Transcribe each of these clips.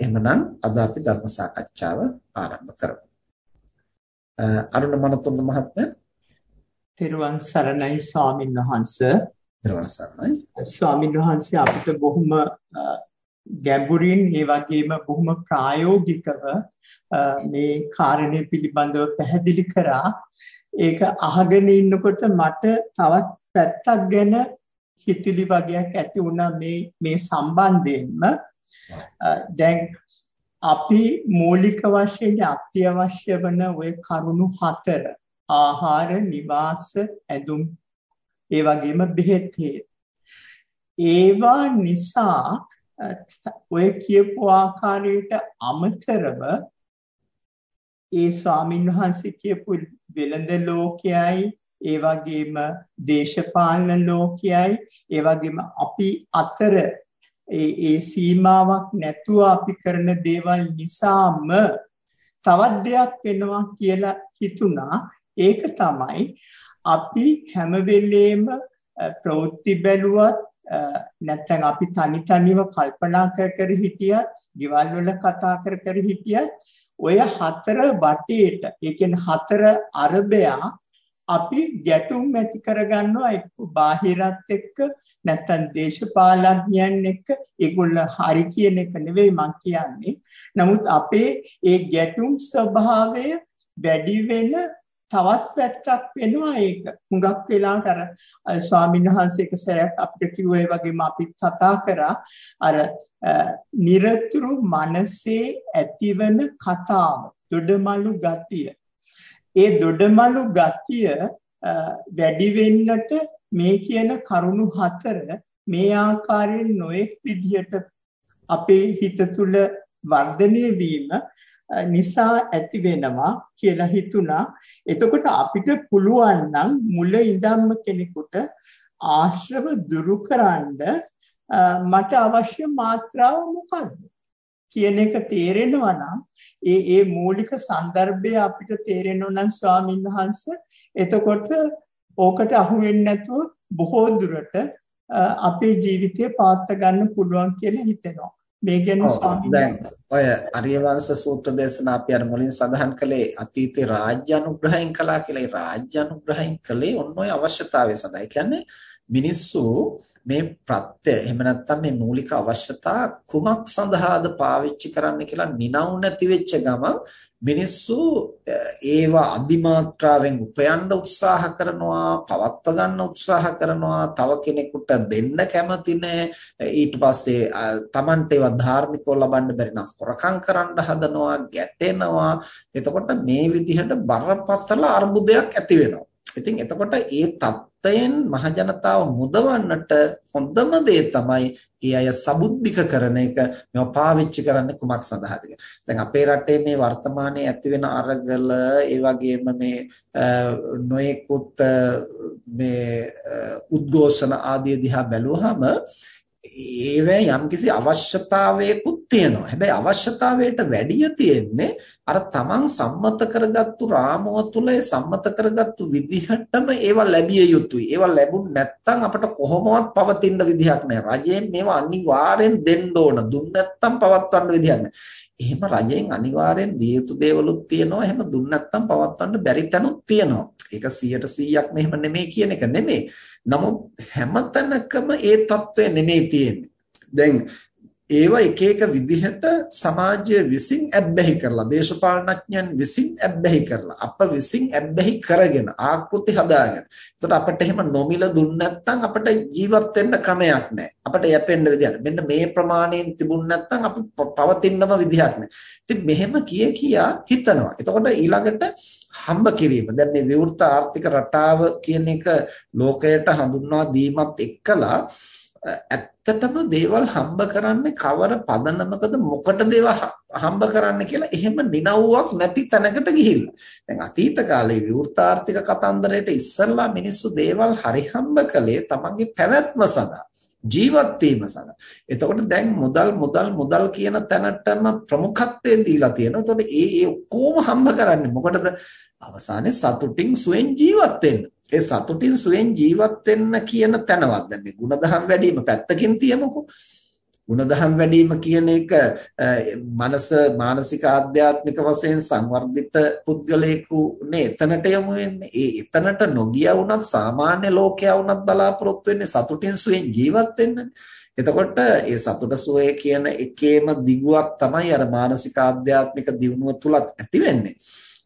එහෙමනම් අද අපි ධර්ම සාකච්ඡාව ආරම්භ කරමු. අරුණ මනතුංග මහත්මයා තෙරුවන් සරණයි ස්වාමින් වහන්ස. තෙරුවන් සරණයි. ස්වාමින් වහන්සේ අපිට බොහොම ගැඹුරින් ඒ වගේම බොහොම ප්‍රායෝගිකව මේ කාරණේ පිළිබඳව පැහැදිලි කරා. ඒක අහගෙන ඉන්නකොට මට තවත් පැත්තක් ගැන හිතිලි වගේක් ඇති වුණා මේ මේ සම්බන්ධයෙන්ම දැන් අපි මූලික වශයෙන් අත්‍යවශ්‍ය වන ওই කරුණු හතර ආහාර නිවාස ඇඳුම් ඒ වගේම බෙහෙත් ඒවා නිසා ඔය කියපු ආකාරයට අමතරව ඒ ස්වාමින් වහන්සේ කියපු වෙළඳ ලෝකයයි ඒ වගේම දේශපාලන ලෝකයයි ඒ වගේම අපි අතර ඒ ඒ සීමාවක් නැතුව අපි කරන දේවල් නිසාම තවත් දෙයක් වෙනවා කියලා හිතුණා. ඒක තමයි අපි හැම වෙලේම ප්‍රවෘත්ති බැලුවත් නැත්නම් අපි තනි තනිව කල්පනා කර කර හිටියත්, ගෙවල් වල කතා කර කර හිටියත් ඔය හතර වටේට, ඒ කියන්නේ හතර අරබයා අපි ගැටුම් ඇති කරගන්නවා එක්ක බාහිරත් එක්ක නැත්තම් දේශපාලඥයන් එක්ක ඒගොල්ල හරි කියන එක නෙවෙයි මං කියන්නේ. නමුත් අපේ ඒ ගැටුම් ස්වභාවය වැඩි වෙන තවත් පැත්තක් වෙනවා ඒක. හුඟක් වෙලාවට අර ස්වාමීන් වහන්සේ එක සැරයක් අපිට කිව්වා ඒ වගේම අපි කතා කරා අර නිරතුරු මනසේ ඇතිවන කතාව, දොඩමලු ගතිය. ඒ දොඩමලු ගතිය වැඩි වෙන්නට මේ කියන කරුණු හතර මේ ආකාරයෙන් නොඑක් විදිහට අපේ හිත තුළ වර්ධනය වීම නිසා ඇති වෙනවා කියලා හිතුණා. එතකොට අපිට පුළුවන් නම් මුල ඉඳන්ම කෙනෙකුට ආශ්‍රව දුරු කරන්න මට අවශ්‍ය මාත්‍රාව මොකක්ද කියන එක තේරෙනවා නම් ඒ ඒ මූලික સંદર્ભය අපිට තේරෙනවා නම් ස්වාමීන් වහන්ස එතකොට ඕකට අහු වෙන්නේ නැතුව බොහෝ දුරට අපේ ජීවිතය පාත්ත ගන්න පුළුවන් කියලා හිතෙනවා. මේ ගැන ස්වාමීන් දැන් ඔය අරියවංශ සූත්‍ර දේශනා අපි අර මුලින් සඳහන් කළේ අතීතේ රාජ්‍ය අනුග්‍රහයෙන් කළා කියලා. ඒ රාජ්‍ය අනුග්‍රහයෙන් කළේ ඔන්න ඔය අවශ්‍යතාවය සඳහා. ඒ කියන්නේ මිනිස්සු මේ ප්‍රත්‍ය එහෙම නැත්නම් මේ මූලික අවශ්‍යතා කුමක් සඳහාද පාවිච්චි කරන්න කියලා නිනව් නැති වෙච්ච ගමන් මිනිස්සු ඒවා අදිමාත්‍රාවෙන් උපයන්න උත්සාහ කරනවා පවත්ව ගන්න උත්සාහ කරනවා තව කෙනෙකුට දෙන්න කැමති ඊට පස්සේ Tamante ඒවා ධාර්මිකව ලබන්න බැරි නම් හොරකම් කරන්න හදනවා ගැටෙනවා. එතකොට මේ විදිහට බරපතල අර්බුදයක් ඇති වෙනවා. ඉතින් එතකොට ඒ தත්ත්වයෙන් මහජනතාව මුදවන්නට හොඳම දේ තමයි ඒ අය සබුද්ධික කරන එක. මේව පාවිච්චි කරන්නේ කුමක් සඳහාද දැන් අපේ රටේ මේ වර්තමානයේ ඇති වෙන අරගල ඒ වගේම මේ නොයෙකුත් මේ උද්ඝෝෂණ ආදී දිහා බැලුවහම ඒවැ යම්කිසි අවශ්‍යතාවයකුත් තියෙනවා. හැබැයි අවශ්‍යතාවයට වැඩිය තියෙන්නේ අර තමන් සම්මත කරගත්තු රාමුව තුල ඒ සම්මත කරගත්තු විදිහටම ඒවා ලැබිය යුතුයි. ඒවා ලැබුණ නැත්නම් අපට කොහොමවත් පවතින්න විදිහක් නැහැ. රජයෙන් මේවා අනිවාර්යෙන් දෙන්න ඕන. දුන්න නැත්නම් පවත්වන්න විදිහක් නැහැ. එහෙම රජයෙන් අනිවාර්යෙන් දිය යුතු දේවලුත් තියෙනවා. එහෙම දුන්නේ නැත්නම් පවත්වන්න බැරි තැනුත් තියෙනවා. ඒක 100%ක් මෙහෙම නෙමෙයි කියන එක නෙමෙයි. නමුත් හැමතැනකම ඒ తত্ত্বය නෙමෙයි තියෙන්නේ. දැන් ඒවා එක එක විදිහට සමාජය විසින් ඇබ්බැහි කරලා දේශපාලනඥයන් විසින් ඇබ්බැහි කරලා අප විසින් ඇබ්බැහි කරගෙන ආකෘති හදාගෙන. එතකොට අපිට එහෙම නොමිල දුන්න නැත්නම් අපිට ජීවත් වෙන්න ක්‍රමයක් නැහැ. අපිට යැපෙන්න විදියක්. මෙන්න මේ ප්‍රමාණයෙන් තිබුණ නැත්නම් අපි පවතින්නම විදියක් නැහැ. ඉතින් මෙහෙම කිය කියා හිතනවා. එතකොට ඊළඟට හම්බ කිරීම. දැන් මේ විවෘත ආර්ථික රටාව කියන එක ලෝකයට හඳුන්වා දීමත් එක්කලා ඇත්තටම දේවල් හම්බ කරන්නේ කවර පදනමකද මොකටද ඒවා හම්බ කරන්න කියලා එහෙම නිනව්වක් නැති තැනකට ගිහිල්ලා. දැන් අතීත කාලේ විවෘතාර්ථික කතන්දරයට ඉස්සරලා මිනිස්සු දේවල් හරි හම්බ කළේ තමන්ගේ පැවැත්ම සඳහා. ජීවත් වීම සඳහා. එතකොට දැන් මුදල් මුදල් මුදල් කියන තැනටම ප්‍රමුඛත්වය දීලා තියෙනවා. එතකොට ඒ ඒ ඔක්කොම හම්බ කරන්නේ මොකටද? අවසානයේ සතුටින් සුවෙන් ජීවත් වෙන්න. ඒ සතුටින් සුවෙන් ජීවත් වෙන්න කියන තැනවත් දැන් මේ ಗುಣධම් වැඩිම පැත්තකින් තියමුකෝ. ಗುಣධම් වැඩිම කියන එක මනස මානසික ආධ්‍යාත්මික වශයෙන් සංවර්ධිත පුද්ගලයෙකු නේ එතනට යමු වෙන්නේ. ඒ එතනට නොගිය වුණත් සාමාන්‍ය ලෝකයා වුණත් බලාපොරොත්තු වෙන්නේ සතුටින් සුවෙන් ජීවත් වෙන්නනේ. එතකොට ඒ සතුට සුවය කියන එකේම දිගුවක් තමයි අර මානසික ආධ්‍යාත්මික දියුණුව තුලත් ඇති වෙන්නේ.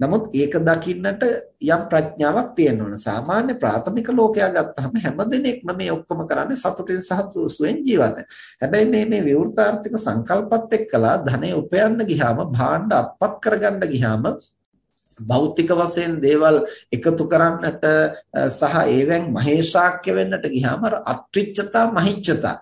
නමුත් ඒක දකින්නට යම් ප්‍රඥාවක් තියෙන්න ඕන. සාමාන්‍ය ප්‍රාථමික ලෝකයා ගත්තාම හැමදෙනෙක්ම මේ ඔක්කොම කරන්නේ සතුටින් සහ සුවෙන් ජීවත් හැබැයි මේ මේ විවෘතාර්ථික සංකල්පත් එක්කලා ධනෙ උපයන්න ගියාම භාණ්ඩ අත්පත් කරගන්න ගියාම භෞතික වශයෙන් දේවල් එකතු කරන්නට සහ ඒවෙන් මහේශාක්‍ය වෙන්නට ගියාම අර අත්‍රිච්ඡතා මහිච්ඡතා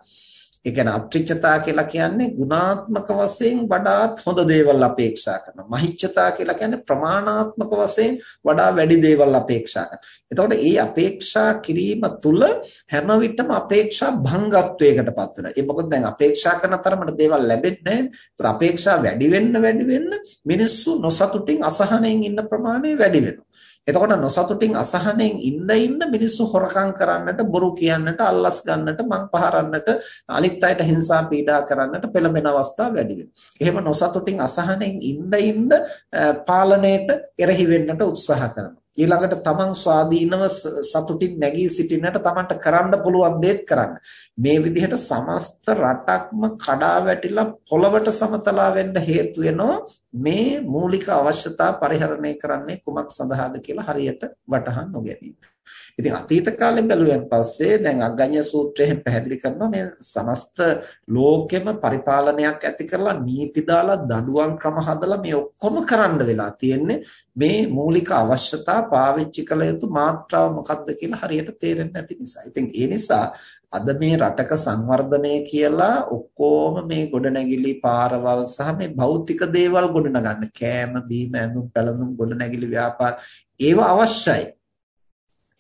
ඒ කියන්නේ අත්‍රිච්ඡතා කියලා කියන්නේ ගුණාත්මක වශයෙන් වඩාත් හොඳ දේවල් අපේක්ෂා කරනවා. මහිච්ඡතා කියලා කියන්නේ ප්‍රමාණාත්මක වශයෙන් වඩා වැඩි දේවල් අපේක්ෂා කරනවා. එතකොට මේ අපේක්ෂා කිරීම තුළ හැම විටම අපේක්ෂා භංගත්වයකටපත් වෙනවා. ඒ මොකද දැන් අපේක්ෂා කරන තරමට දේවල් ලැබෙන්නේ නැහැ. අපේක්ෂා වැඩි වෙන්න වැඩි වෙන්න මිනිස්සු නොසතුටින් අසහනෙන් ඉන්න ප්‍රමාණය වැඩි වෙනවා. එතකොට නොසතුටින් අසහනෙන් ඉන්න ඉන්න මිනිස්සු හොරකම් කරන්නට බොරු කියන්නට අල්ලස් ගන්නට මං පහරන්නට අනිත් අයට හිංසා පීඩා කරන්නට පෙළඹෙන අවස්ථා වැඩි එහෙම නොසතුටින් අසහනෙන් ඉන්න ඉන්න පාලනයට එරෙහි වෙන්නට උත්සාහ කරනවා. ඊළඟට තමන් ස්වාධීනව සතුටින් නැගී සිටින්නට තමන්ට කරන්න පුළුවන් දේත් කරන්න. මේ විදිහට සමස්ත රටක්ම කඩා වැටිලා පොළවට සමතලා වෙන්න හේතු මේ මූලික අවශ්‍යතා පරිහරණය කරන්නේ කුමක් සඳහාද කියලා හරියට වටහා නොගැනීම. ඉතින් අතීත කාලේ බැලුවෙන් පස්සේ දැන් අග්ගඤ්ඤ සූත්‍රයෙන් පැහැදිලි කරනවා මේ සමස්ත ලෝකෙම පරිපාලනයක් ඇති කරලා නීති දාලා දඬුවම් ක්‍රම හදලා මේ ඔක්කොම කරන්න වෙලා තියෙන්නේ මේ මූලික අවශ්‍යතා පාවිච්චි කළ යුතු මාත්‍රාව මොකක්ද කියලා හරියට තේරෙන්නේ නැති නිසා. ඉතින් ඒ නිසා අද මේ රටක සංවර්ධනය කියලා ඔක්කොම මේ ගොඩනැගිලි පාරවල් සහ මේ භෞතික දේවල් ගොඩනගන්න කෑම බීම ඇඳුම් පැළඳුම් ගොඩනැගිලි ව්‍යාපාර ඒවා අවශ්‍යයි.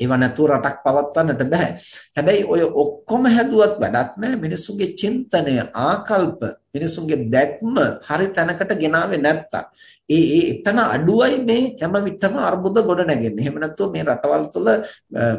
ඒවා නැතුව රටක් පවත්වන්නට බෑ. හැබැයි ඔය ඔක්කොම හැදුවත් වැඩක් නෑ මිනිසුන්ගේ චින්තනය, ආකල්ප, මිනිසුන්ගේ දැක්ම හරි තැනකට ගෙනාවේ නැත්තම්. ඒ ඒ එතන අඩුවයි මේ හැම විටම අර්බුද ගොඩ නැගෙන්නේ. එහෙම නැත්නම් මේ රටවල් තුළ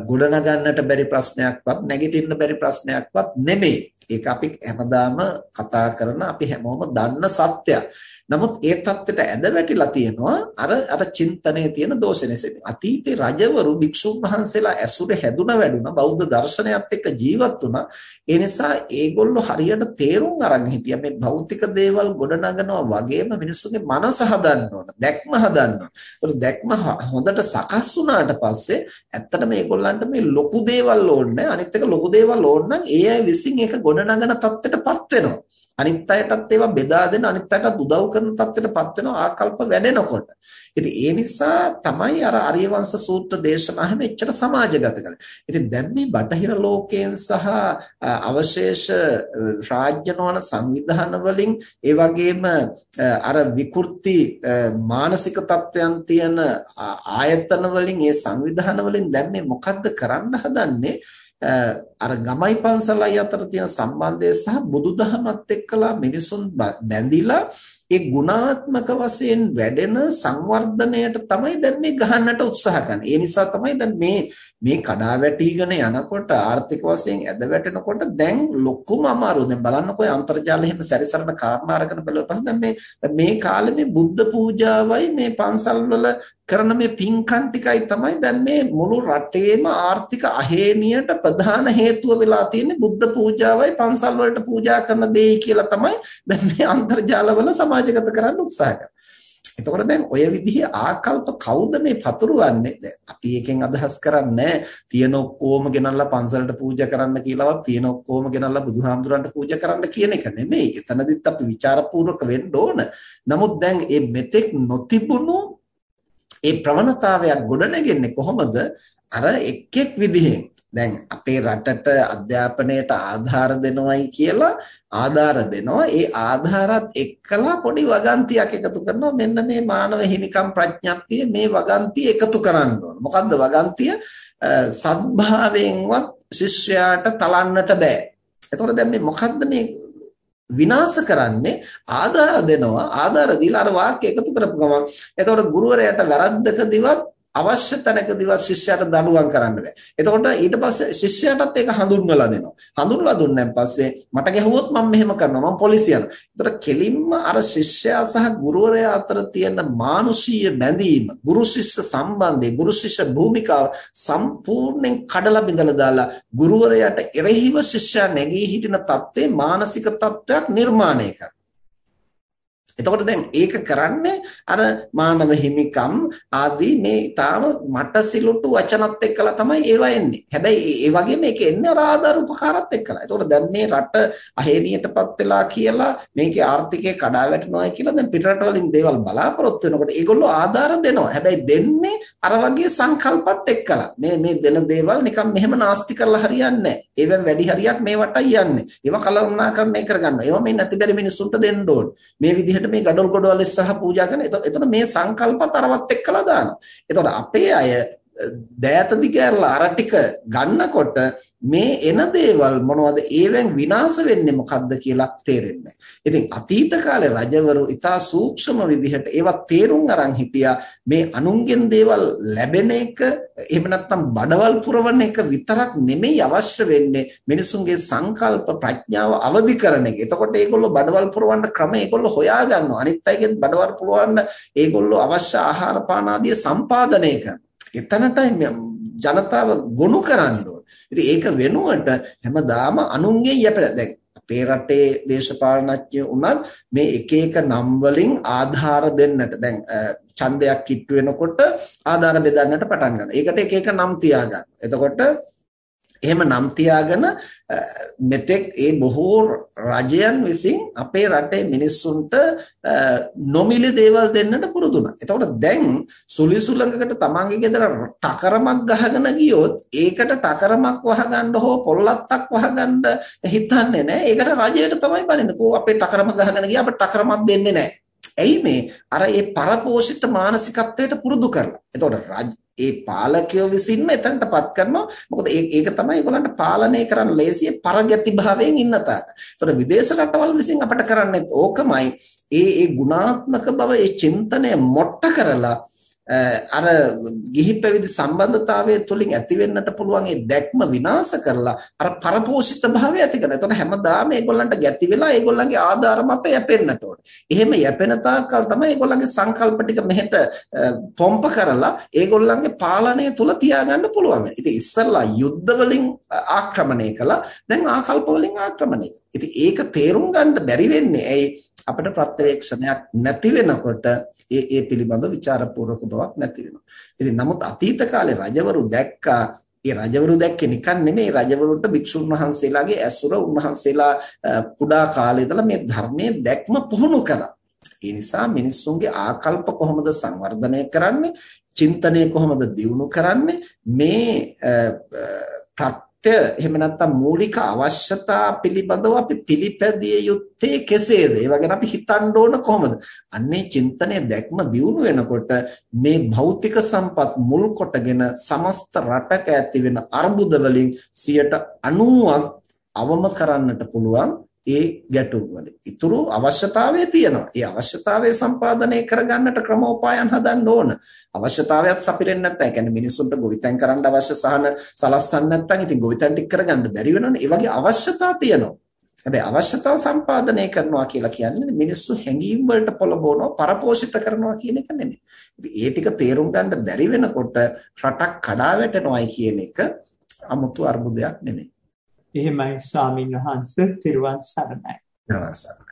ගොඩ නගන්නට බැරි ප්‍රශ්නයක්වත් නැගිටින්න බැරි ප්‍රශ්නයක්වත් නෙමෙයි. ඒක අපි හැමදාම කතා කරන අපි හැමෝම දන්න සත්‍යයක්. නමුත් ඒ தත්ත්වයට ඇද වැටිලා තියෙනවා අර අර චින්තනයේ තියෙන දෝෂ නිසා. අතීතේ රජවරු භික්ෂුන් වහන්සේලා ඇසුර හැදුන වැඩුණ බෞද්ධ දර්ශනයත් එක්ක ජීවත් වුණා. ඒ නිසා ඒගොල්ලෝ හරියට තේරුම් අරන් හිටියා මේ භෞතික දේවල් ගොඩනගනවා වගේම මිනිස්සුගේ මනස හදන්න ඕන, දැක්ම හදන්න ඕන. ඒතකොට දැක්ම හොඳට සකස් වුණාට පස්සේ ඇත්තට මේගොල්ලන්ට මේ ලොකු දේවල් ඕනේ අනිත් එක ලොකු දේවල් ඕන නම් ඒ අය විසින් ඒක ගොඩනගන තත්ත්වයටපත් වෙනවා. අනිත් අයටත් ඒවා බෙදා දෙන අනිත් අයටත් උදව් කරන තත්ත්වයටපත් වෙනවා ආකල්ප වැඩෙනකොට. ඉතින් ඒ නිසා තමයි අර ආර්යවංශ සූත්‍ර දේශනාවෙම එච්චර සමාජගත කරන්නේ. ඉතින් දැන් මේ බටහිර ලෝකයෙන් සහ අවශේෂ රාජ්‍ය නොවන සංවිධාන වලින් ඒ වගේම අර විකෘති මානසික තත්වයන් තියෙන ආයතන වලින් ඒ සංවිධාන වලින් දැන් මේ මොකද්ද කරන්න හදන්නේ අර ගමයි පන්සලයි අතර තියෙන සම්බන්ධය සහ බුදුදහමත් එක්කලා මිනිසුන් බැඳිලා ඒ ගුණාත්මක වශයෙන් වැඩෙන සංවර්ධනයට තමයි දැන් මේ ගහන්නට උත්සාහ කරන්නේ. ඒ නිසා තමයි දැන් මේ මේ කඩා වැටිගෙන යනකොට ආර්ථික වශයෙන් ඇද වැටෙනකොට දැන් ලොකුම අමාරුව දැන් බලන්නකො අන්තර්ජාලය එහෙම සැරිසරන කාරණා අරගෙන බලුවපස් දැන් මේ මේ කාලේ මේ බුද්ධ පූජාවයි මේ පන්සල් වල කරන මේ පින්කම් ටිකයි තමයි දැන් මේ මුළු රටේම ආර්ථික අහේනියට ප්‍රධාන හේතුව වෙලා තියෙන්නේ බුද්ධ පූජාවයි පන්සල් වලට පූජා කරන දෙයි කියලා තමයි දැන් මේ අන්තර්ජාලවල සමාජගත කරන්න උත්සාහ කරන්නේ. එතකොට දැන් ඔය විදිහේ ආකල්ප කවුද මේ පතුරවන්නේ? දැන් අපි එකෙන් අදහස් කරන්නේ තියෙන ඔක්කොම ගෙනල්ලා පන්සලට පූජා කරන්න කියලාවත් තියෙන ඔක්කොම ගෙනල්ලා බුදුහාමුදුරන්ට පූජා කරන්න කියන එක නෙමෙයි. එතනදිත් අපි ਵਿਚාරපූර්වක වෙන්න ඕන. නමුත් දැන් මේ මෙතෙක් නොතිබුණු ඒ ප්‍රවණතාවයක් ගොඩනගෙන්නේ කොහොමද? අර එක් එක් විදිහෙන්. දැන් අපේ රටට අධ්‍යාපනයට ආධාර දෙනවයි කියලා ආධාර දෙනවා. ඒ ආධාරات එක්කලා පොඩි වගන්තියක් එකතු කරනවා. මෙන්න මේ මානව හිමිකම් ප්‍රඥප්තිය මේ වගන්තිය එකතු කරන්න ඕන. මොකද්ද වගන්තිය? සත්භාවයෙන්වත් ශිෂ්‍යයාට තලන්නට බෑ. එතකොට දැන් මේ මොකද්ද මේ විනාශ කරන්නේ ආධාර දෙනවා. ආධාර දීලා අර වාක්‍ය එකතු කරපු ගමන්. එතකොට ගුරුවරයාට වැරද්දකදීවත් අවශ්‍ය තැනකදීවත් ශිෂ්‍යයාට දඬුවම් කරන්න බෑ. එතකොට ඊට පස්සේ ශිෂ්‍යයාටත් ඒක හඳුන්වලා දෙනවා. හඳුන්වලා දුන්නාන් පස්සේ මට ගැහුවොත් මම මෙහෙම කරනවා. මම පොලිසිය යනවා. එතකොට කෙලින්ම අර ශිෂ්‍යයා සහ ගුරුවරයා අතර තියෙන මානුෂීය බැඳීම, ගුරු ශිෂ්‍ය සම්බන්ධය, ගුරු ශිෂ්‍ය භූමිකාව සම්පූර්ණයෙන් කඩලා බිඳලා දාලා ගුරුවරයාට එරෙහිව ශිෂ්‍යයා නැගී හිටින තත්ත්වේ මානසික තත්ත්වයක් නිර්මාණය කරනවා. එතකොට දැන් ඒක කරන්නේ අර මානව හිමිකම් ආදී මේ ඊටාම මට සිලුටු වචනත් එක්කලා තමයි ඒවා එන්නේ. හැබැයි ඒ වගේම ඒක එන්නේ අර ආධාර උපකාරත් එක්කලා. එතකොට දැන් මේ රට අහේනියටපත් වෙලා කියලා මේකේ ආර්ථිකය කඩා වැටෙනවා කියලා දැන් පිටරට වලින් දේවල් බලාපොරොත්තු වෙනකොට ඒගොල්ලෝ ආධාර දෙනවා. හැබැයි දෙන්නේ අර වගේ සංකල්පත් එක්කලා. මේ මේ දෙන දේවල් නිකන් මෙහෙම නාස්ති කරලා හරියන්නේ නැහැ. ඒවෙන් වැඩි හරියක් මේවටයි යන්නේ. ඒවා කලවුණාකරණය කරගන්නවා. ඒවා මේ නැති බැරි මිනිස්සුන්ට දෙන්න ඕන. මේ විදිහට මේ gadol ගොඩවල් ඉස්සරහ පූජා කරන. එතකොට මේ සංකල්පත් අරවත් එක්කලා දානවා. එතකොට අපේ අය දෑත දිගෑරලා අර ටික ගන්නකොට මේ එන දේවල් මොනවද ඒවෙන් විනාශ වෙන්නේ මොකද්ද කියලා තේරෙන්නේ ඉතින් අතීත කාලේ රජවරු ඉතා සූක්ෂම විදිහට ඒවා තේරුම් අරන් හිටියා මේ අනුන්ගෙන් දේවල් ලැබෙන එක එහෙම නැත්නම් බඩවල් පුරවන එක විතරක් නෙමෙයි අවශ්‍ය වෙන්නේ මිනිසුන්ගේ සංකල්ප ප්‍රඥාව අවදි කරන එක. එතකොට ඒගොල්ලෝ බඩවල් පුරවන්න ක්‍රම ඒගොල්ලෝ හොයා ගන්නවා. අනිත් අයගෙන් බඩවල් පුරවන්න ඒගොල්ලෝ අවශ්‍ය ආහාර පාන ආදිය සම්පාදනය කරනවා. එතනටයි ජනතාව ගොනු කරන්න ඕන. ඉතින් ඒක වෙනුවට හැමදාම අනුන්ගේ යැපෙන දැන් අපේ රටේ දේශපාලනඥයෝ උනත් මේ එක එක නම් වලින් ආධාර දෙන්නට දැන් ඡන්දයක් කිට්ටු වෙනකොට ආධාර බෙදන්නට පටන් ගන්නවා. ඒකට එක එක නම් තියාගන්න. එතකොට එහෙම නම් තියාගෙන මෙතෙක් ඒ බොහෝ රජයන් විසින් අපේ රටේ මිනිස්සුන්ට නොමිලේ දේවල් දෙන්නට පුරුදු වුණා. එතකොට දැන් සුලිසුලඟකට තමන්ගේ ගෙදර ටකරමක් ගහගෙන ගියොත් ඒකට ටකරමක් වහගන්න හෝ පොල්ලත්තක් වහගන්න හිතන්නේ නැහැ. ඒකට රජයට තමයි බනින්නේ. කෝ අපේ ටකරම ගහගෙන ගියා අපිට ටකරමක් දෙන්නේ නැහැ. ඇයි මේ අර ඒ පරපෝෂිත මානසිකත්වයට පුරුදු කරලා. එතකොට ඒ පාලකයෝ විසින්ම එතනටපත් කරනවා. මොකද ඒක තමයි ඒගොල්ලන්ට පාලනය කරන්න ලේසිය පරගති භාවයෙන් ඉන්න තාක්. ඒතකොට විදේශ රටවල් විසින් අපට කරන්නේ ඕකමයි. ඒ ඒ ගුණාත්මක බව ඒ චින්තනය මොට්ට කරලා අර ගිහි පැවිදි සම්බන්ධතාවය තුළින් ඇති වෙන්නට පුළුවන් ඒ දැක්ම විනාශ කරලා අර පරපෝෂිත භාවය ඇති කරනවා. එතකොට හැමදාම ඒගොල්ලන්ට ගැති වෙලා ඒගොල්ලන්ගේ ආධාර මත යැපෙන්නට ඕනේ. එහෙම යැපෙන තාක්කල් තමයි ඒගොල්ලන්ගේ සංකල්ප ටික මෙහෙට පොම්ප කරලා ඒගොල්ලන්ගේ පාලනය තුල තියාගන්න පුළුවන්. ඉතින් ඉස්සල්ලා යුද්ධ වලින් ආක්‍රමණය කළා. දැන් ආකල්ප වලින් ආක්‍රමණය. ඉතින් ඒක තේරුම් ගන්න බැරි වෙන්නේ ඇයි අපිට ප්‍රත්‍යක්ෂණයක් නැති වෙනකොට ඒ ඒ පිළිබඳ ਵਿਚාරපූර්වක බවක් නැති වෙනවා. ඉතින් නමුත් අතීත කාලේ රජවරු දැක්කා ඒ රජවරු දැක්කේ නිකන් නෙමෙයි රජවරුන්ට භික්ෂුන් වහන්සේලාගේ ඇසුර උන්වහන්සේලා කුඩා කාලේ ඉඳලා මේ ධර්මයේ දැක්ම පුහුණු කළා. ඒ නිසා මිනිස්සුන්ගේ ආකල්ප කොහොමද සංවර්ධනය කරන්නේ? චින්තනය කොහොමද දියුණු කරන්නේ? මේ එහෙම නැත්නම් මූලික අවශ්‍යතා පිළිබඳව අපි පිළිපැදිය යුත්තේ කෙසේද? ඒ වගේ අපි හිතන්න ඕන කොහොමද? අන්නේ චින්තනයේ දැක්ම දියුණු වෙනකොට මේ භෞතික සම්පත් මුල් කොටගෙන සමස්ත රටක ඇති වෙන අර්බුද වලින් 90ක් අවම කරන්නට පුළුවන් ඒ ගැටුම් වල. ඊතුරු අවශ්‍යතාවය තියෙනවා. ඒ අවශ්‍යතාවය සම්පාදනය කරගන්නට ක්‍රමෝපායන් හදන්න ඕන. අවශ්‍යතාවයත් සපිරෙන්නේ නැත්නම්, ඒ කියන්නේ මිනිස්සුන්ට ගොවිතැන් කරන්න අවශ්‍ය සහන සලස්සන්න නැත්නම් ඉතින් ගොවිතැන් ටික කරගන්න බැරි වෙනවනේ. ඒ වගේ අවශ්‍යතා තියෙනවා. හැබැයි අවශ්‍යතාව සම්පාදනය කරනවා කියලා කියන්නේ මිනිස්සු හැඟීම් වලට පොළඹවනවා පරපෝෂිත කරනවා කියන එක නෙමෙයි. ඒ ටික තේරුම් ගන්න බැරි වෙනකොට රටක් කඩා වැටෙනවයි කියන එක 아무තු අර්බුදයක් නෙමෙයි. එහෙමයි ස්වාමින් වහන්සේ තිරුවන් සරණයි. තිරුවන් සරණයි.